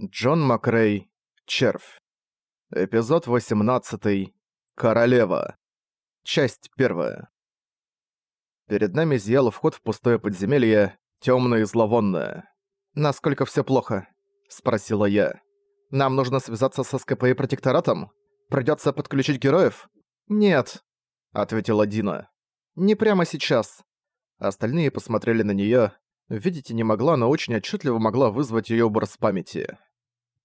Джон Макрей. Червь. Эпизод 18. Королева. Часть 1. Перед нами зиял вход в пустое подземелье, тёмное и зловонное. «Насколько всё плохо?» – спросила я. «Нам нужно связаться со СКП и протекторатом? Придётся подключить героев?» «Нет», – ответила Дина. «Не прямо сейчас». Остальные посмотрели на неё. Видеть не могла, но очень отчетливо могла вызвать её образ памяти.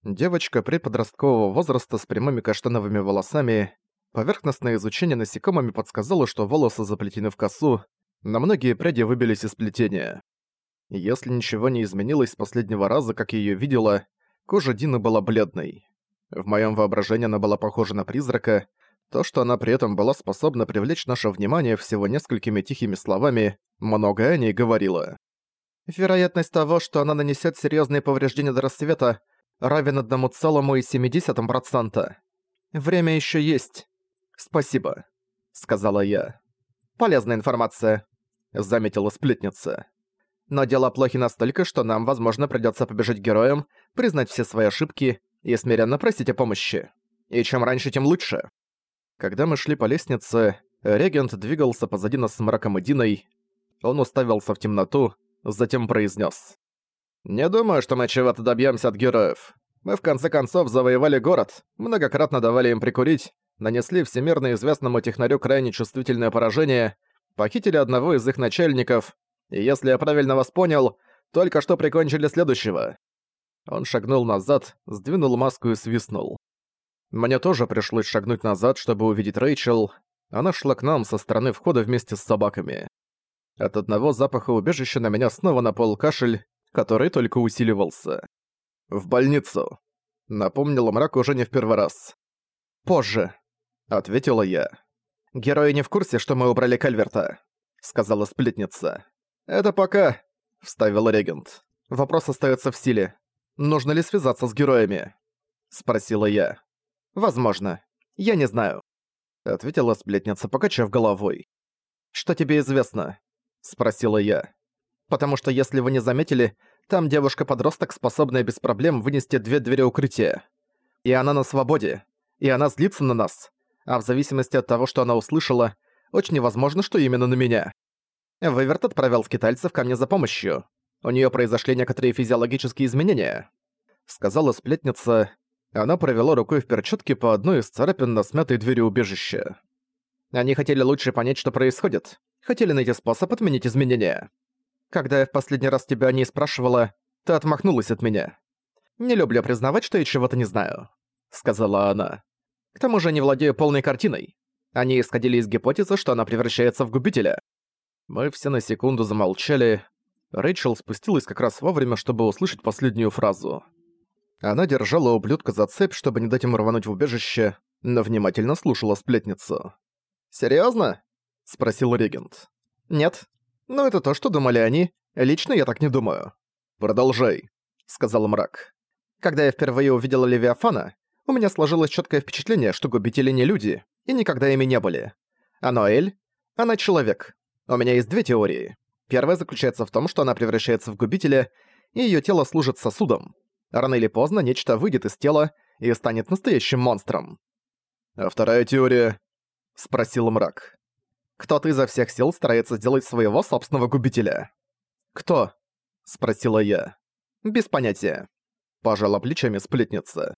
Девочка предподросткового возраста с прямыми каштановыми волосами. Поверхностное изучение насекомыми подсказало, что волосы заплетены в косу, но многие пряди выбились из плетения. Если ничего не изменилось с последнего раза, как я её видела, кожа Дины была бледной. В моём воображении она была похожа на призрака. То, что она при этом была способна привлечь наше внимание всего несколькими тихими словами, многое о ней говорило. Вероятность того, что она нанесёт серьёзные повреждения до рассвета, равен одному целому и семидесятым процента. Время еще есть. Спасибо, сказала я. Полезная информация, заметила сплетница. Но дела плохи настолько, что нам, возможно, придется побежать героям, признать все свои ошибки и смиренно просить о помощи. И чем раньше, тем лучше. Когда мы шли по лестнице, регент двигался позади нас с мраком и Диной. Он уставился в темноту, затем произнес: «Не думаю, что мы чего-то добьемся от героев. Мы в конце концов завоевали город, многократно давали им прикурить, нанесли всемирно известному технарю крайне чувствительное поражение, похитили одного из их начальников, и если я правильно вас понял, только что прикончили следующего». Он шагнул назад, сдвинул маску и свистнул. Мне тоже пришлось шагнуть назад, чтобы увидеть Рэйчел. Она шла к нам со стороны входа вместе с собаками. От одного запаха убежища на меня снова напал кашель, который только усиливался. «В больницу», — напомнила мрак уже не в первый раз. «Позже», — ответила я. «Герои не в курсе, что мы убрали Кальверта», — сказала сплетница. «Это пока», — вставил регент. «Вопрос остается в силе. Нужно ли связаться с героями?» — спросила я. «Возможно. Я не знаю», — ответила сплетница, покачав головой. «Что тебе известно?» — спросила я. Потому что, если вы не заметили, там девушка-подросток, способная без проблем вынести две двери укрытия. И она на свободе. И она злится на нас. А в зависимости от того, что она услышала, очень возможно, что именно на меня. Выверт отправил скитальцев ко мне за помощью. У нее произошли некоторые физиологические изменения. Сказала сплетница. Она провела рукой в перчатке по одной из царапин на смятой двери убежища. Они хотели лучше понять, что происходит. Хотели найти способ отменить изменения. Когда я в последний раз тебя о ней спрашивала, ты отмахнулась от меня. Не люблю признавать, что я чего-то не знаю», — сказала она. «К тому же не владею полной картиной. Они исходили из гипотезы, что она превращается в губителя». Мы все на секунду замолчали. Рэйчел спустилась как раз вовремя, чтобы услышать последнюю фразу. Она держала ублюдка за цепь, чтобы не дать ему рвануть в убежище, но внимательно слушала сплетницу. «Серьёзно?» — спросил регент. «Нет, но это то, что думали они. Лично я так не думаю. «Продолжай», — сказал мрак. «Когда я впервые увидела Левиафана, у меня сложилось четкое впечатление, что губители не люди, и никогда ими не были. А Ноэль? Она человек. У меня есть две теории. Первая заключается в том, что она превращается в губителя, и ее тело служит сосудом. Рано или поздно нечто выйдет из тела и станет настоящим монстром. «А вторая теория?» — спросил мрак. Кто-то изо всех сил старается сделать своего собственного губителя. «Кто?» — спросила я. «Без понятия». Пожала плечами сплетница.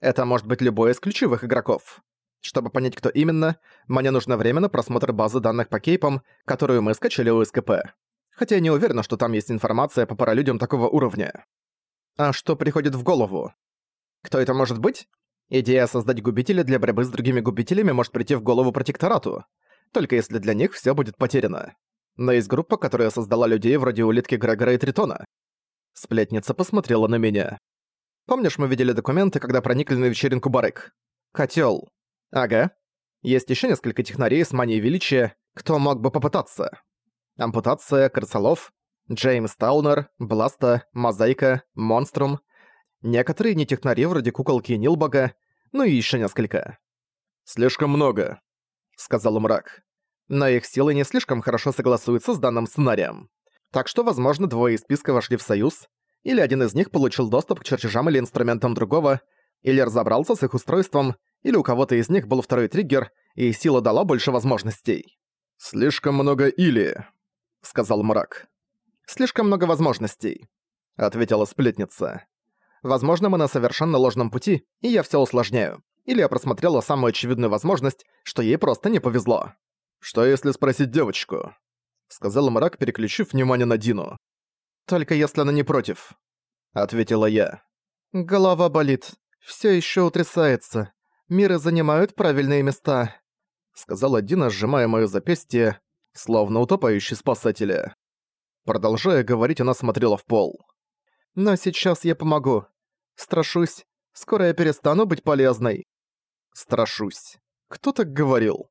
«Это может быть любой из ключевых игроков. Чтобы понять, кто именно, мне нужно время на просмотр базы данных по кейпам, которую мы скачали у СКП. Хотя я не уверена, что там есть информация по паралюдям такого уровня. А что приходит в голову? Кто это может быть? Идея создать губителя для борьбы с другими губителями может прийти в голову протекторату только если для них все будет потеряно. Но есть группа, которая создала людей вроде улитки Грегора и Тритона. Сплетница посмотрела на меня. Помнишь, мы видели документы, когда проникли на вечеринку Барык? Котел. Ага. Есть еще несколько технарей с манией величия, кто мог бы попытаться. Ампутация, Крысолов, Джеймс Таунер, Бласта, Мозаика, Монструм. Некоторые не технари вроде куколки Нилбога, ну и еще несколько. Слишком много. — сказал мрак. «Но их силы не слишком хорошо согласуются с данным сценарием. Так что, возможно, двое из списка вошли в союз, или один из них получил доступ к чертежам или инструментам другого, или разобрался с их устройством, или у кого-то из них был второй триггер, и сила дала больше возможностей. «Слишком много «или», — сказал мрак. «Слишком много возможностей», — ответила сплетница. «Возможно, мы на совершенно ложном пути, и я все усложняю. Или я просмотрела самую очевидную возможность, что ей просто не повезло». «Что если спросить девочку?» — сказал мрак, переключив внимание на Дину. «Только если она не против», — ответила я. «Голова болит. Все еще утрясается. Миры занимают правильные места», — сказала Дина, сжимая моё запястье, словно утопающий спасателя. Продолжая говорить, она смотрела в пол. «Но сейчас я помогу. Страшусь. Скоро я перестану быть полезной». «Страшусь. Кто так говорил?»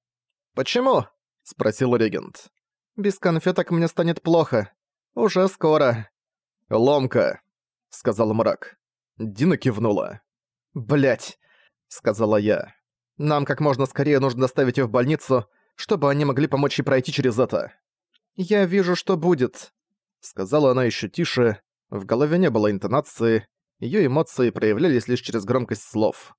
«Почему?» — спросил регент. «Без конфеток мне станет плохо. Уже скоро». «Ломка», — сказал мрак. Дина кивнула. Блять, сказала я. «Нам как можно скорее нужно доставить её в больницу, чтобы они могли помочь ей пройти через это». «Я вижу, что будет», — сказала она ещё тише. В голове не было интонации, её эмоции проявлялись лишь через громкость слов.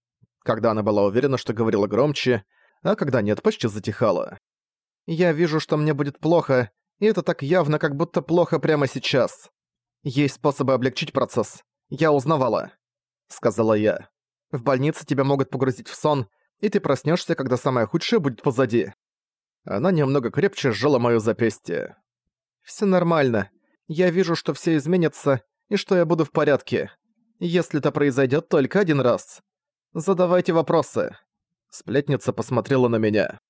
Когда она была уверена, что говорила громче, а когда нет, почти затихала. «Я вижу, что мне будет плохо, и это так явно, как будто плохо прямо сейчас. Есть способы облегчить процесс. Я узнавала», — сказала я. В больнице тебя могут погрузить в сон, и ты проснешься, когда самое худшее будет позади. Она немного крепче сжала моё запястье. Все нормально. Я вижу, что все изменится, и что я буду в порядке. Если это произойдет только один раз. Задавайте вопросы. Сплетница посмотрела на меня.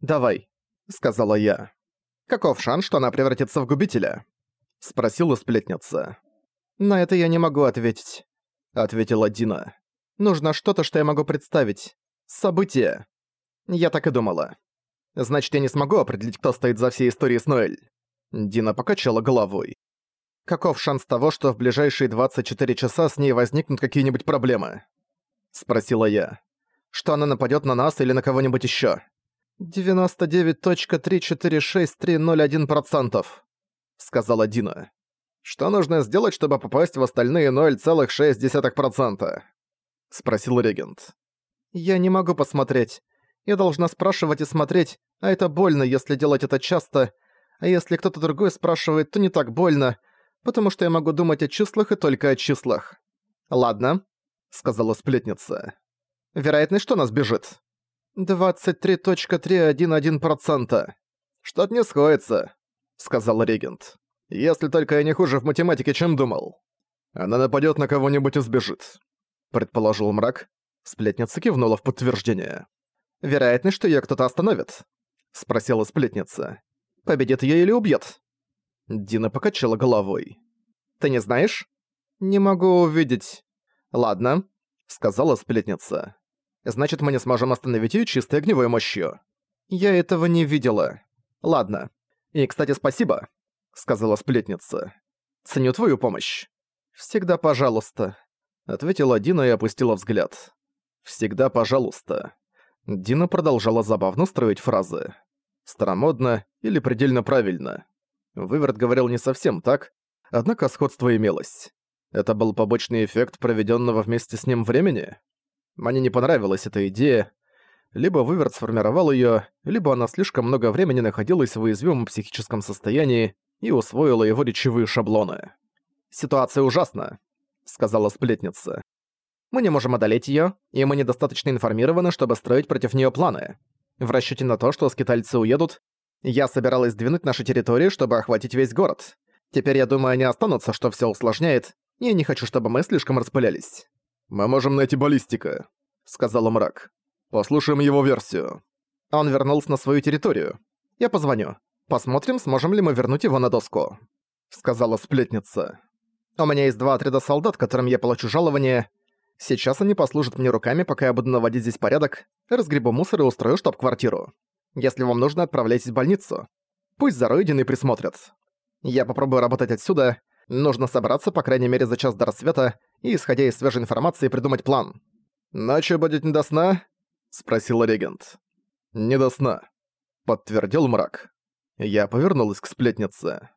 «Давай», — сказала я. «Каков шанс, что она превратится в губителя?» — спросила сплетница. «На это я не могу ответить», — ответила Дина. Нужно что-то, что я могу представить. Событие. Я так и думала. Значит, я не смогу определить, кто стоит за всей историей с Ноэль. Дина покачала головой. Каков шанс того, что в ближайшие 24 часа с ней возникнут какие-нибудь проблемы? Спросила я. Что она нападет на нас или на кого-нибудь еще? 99.346301%, сказала Дина. Что нужно сделать, чтобы попасть в остальные 0,6%? — спросил регент. «Я не могу посмотреть. Я должна спрашивать и смотреть, а это больно, если делать это часто, а если кто-то другой спрашивает, то не так больно, потому что я могу думать о числах и только о числах». «Ладно», — сказала сплетница. «Вероятность, что нас бежит?» «23.311%. Что-то не сходится», — сказал регент. «Если только я не хуже в математике, чем думал. Она нападёт на кого-нибудь и сбежит предположил мрак. Сплетница кивнула в подтверждение. «Вероятность, что её кто-то остановит?» Спросила сплетница. «Победит её или убьет?» Дина покачала головой. «Ты не знаешь?» «Не могу увидеть». «Ладно», — сказала сплетница. «Значит, мы не сможем остановить её чистой огневой мощью». «Я этого не видела». «Ладно. И, кстати, спасибо», — сказала сплетница. «Ценю твою помощь». «Всегда пожалуйста», Ответила Дина и опустила взгляд. «Всегда пожалуйста». Дина продолжала забавно строить фразы. Старомодно или предельно правильно. Выверт говорил не совсем так, однако сходство имелось. Это был побочный эффект проведенного вместе с ним времени? Мне не понравилась эта идея. Либо Выверт сформировал ее, либо она слишком много времени находилась в уязвимом психическом состоянии и усвоила его речевые шаблоны. «Ситуация ужасна сказала сплетница. «Мы не можем одолеть её, и мы недостаточно информированы, чтобы строить против неё планы. В расчёте на то, что скитальцы уедут, я собиралась сдвинуть нашу территорию, чтобы охватить весь город. Теперь, я думаю, они останутся, что всё усложняет, я не хочу, чтобы мы слишком распылялись». «Мы можем найти баллистика», — сказал мрак. «Послушаем его версию». Он вернулся на свою территорию. Я позвоню. Посмотрим, сможем ли мы вернуть его на доску», — сказала сплетница. У меня есть два отряда солдат, которым я плачу жалование. Сейчас они послужат мне руками, пока я буду наводить здесь порядок, разгребу мусор и устрою штаб-квартиру. Если вам нужно, отправляйтесь в больницу. Пусть за Ройдиной присмотрят. Я попробую работать отсюда. Нужно собраться, по крайней мере, за час до рассвета и, исходя из свежей информации, придумать план. «Ночью будет не до сна?» — спросил регент. «Не до сна», — подтвердил мрак. Я повернулась к сплетнице.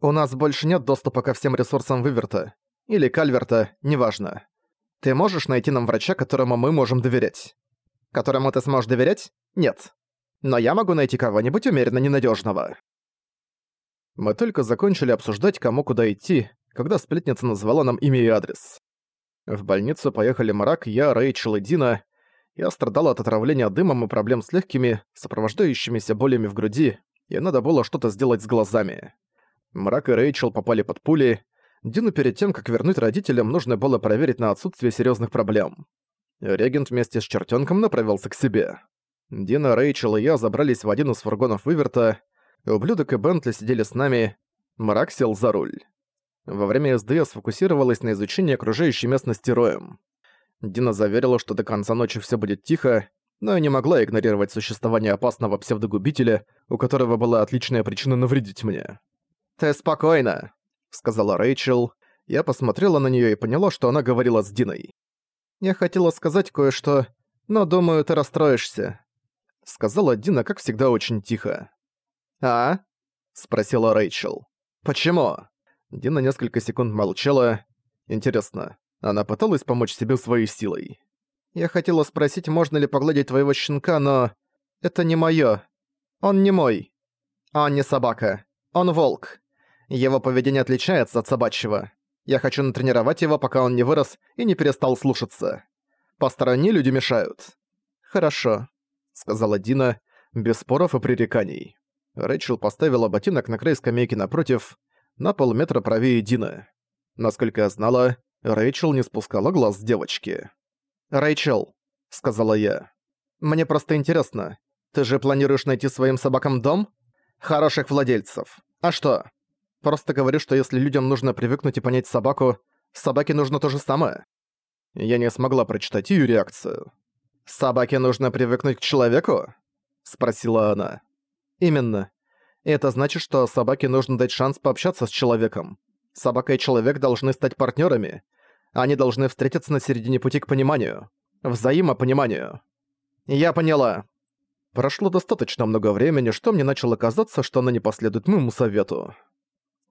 «У нас больше нет доступа ко всем ресурсам Выверта. или Кальверта, неважно. Ты можешь найти нам врача, которому мы можем доверять? Которому ты сможешь доверять? Нет. Но я могу найти кого-нибудь умеренно ненадежного. Мы только закончили обсуждать, кому куда идти, когда сплетница назвала нам имя и адрес. В больницу поехали Марак, я, Рэйчел и Дина. Я страдала от отравления дымом и проблем с легкими, сопровождающимися болями в груди, и надо было что-то сделать с глазами. Мрак и Рэйчел попали под пули. Дину перед тем, как вернуть родителям, нужно было проверить на отсутствие серьезных проблем. Регент вместе с чертенком направился к себе. Дина, Рэйчел и я забрались в один из фургонов Выверта. Ублюдок и Бентли сидели с нами. Мрак сел за руль. Во время езды я сфокусировалась на изучении окружающей местности роем. Дина заверила, что до конца ночи все будет тихо, но я не могла игнорировать существование опасного псевдогубителя, у которого была отличная причина навредить мне. «Ты спокойно», — сказала Рэйчел. Я посмотрела на неё и поняла, что она говорила с Диной. «Я хотела сказать кое-что, но думаю, ты расстроишься», — сказала Дина, как всегда, очень тихо. «А?» — спросила Рэйчел. «Почему?» Дина несколько секунд молчала. Интересно, она пыталась помочь себе своей силой. «Я хотела спросить, можно ли погладить твоего щенка, но... Это не моё. Он не мой. Он не собака. Он волк. Его поведение отличается от собачьего. Я хочу натренировать его, пока он не вырос и не перестал слушаться. Посторонние люди мешают». «Хорошо», — сказала Дина, без споров и пререканий. Рэйчел поставила ботинок на край скамейки напротив, на полметра правее Дины. Насколько я знала, Рэйчел не спускала глаз с девочки. «Рэйчел», — сказала я, — «мне просто интересно, ты же планируешь найти своим собакам дом? Хороших владельцев. А что? Просто говорю, что если людям нужно привыкнуть и понять собаку, собаке нужно то же самое». Я не смогла прочитать её реакцию. «Собаке нужно привыкнуть к человеку?» — спросила она. «Именно. Это значит, что собаке нужно дать шанс пообщаться с человеком. Собака и человек должны стать партнерами. Они должны встретиться на середине пути к пониманию. Взаимопониманию. Я поняла. Прошло достаточно много времени, что мне начало казаться, что она не последует моему совету.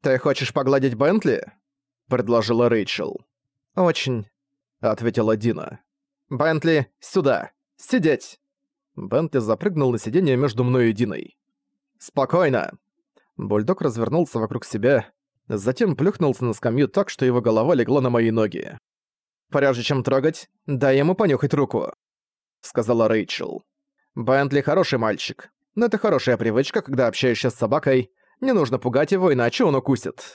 «Ты хочешь погладить Бентли?» — предложила Рэйчел. «Очень», — ответила Дина. «Бентли, сюда! Сидеть!» Бентли запрыгнул на сиденье между мной и Диной. «Спокойно!» Бульдог развернулся вокруг себя, затем плюхнулся на скамью так, что его голова легла на мои ноги. «Прежде чем трогать, дай ему понюхать руку», — сказала Рэйчел. «Бентли хороший мальчик, но это хорошая привычка, когда общаешься с собакой. Не нужно пугать его, иначе он укусит».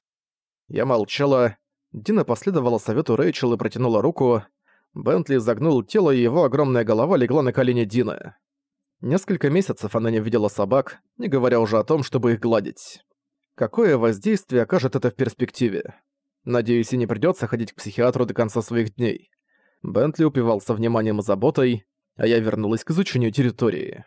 Я молчала. Дина последовала совету Рэйчел и протянула руку. Бентли загнул тело, и его огромная голова легла на колени Дины. Несколько месяцев она не видела собак, не говоря уже о том, чтобы их гладить. Какое воздействие окажет это в перспективе? Надеюсь, и не придётся ходить к психиатру до конца своих дней. Бентли упивался вниманием и заботой, а я вернулась к изучению территории.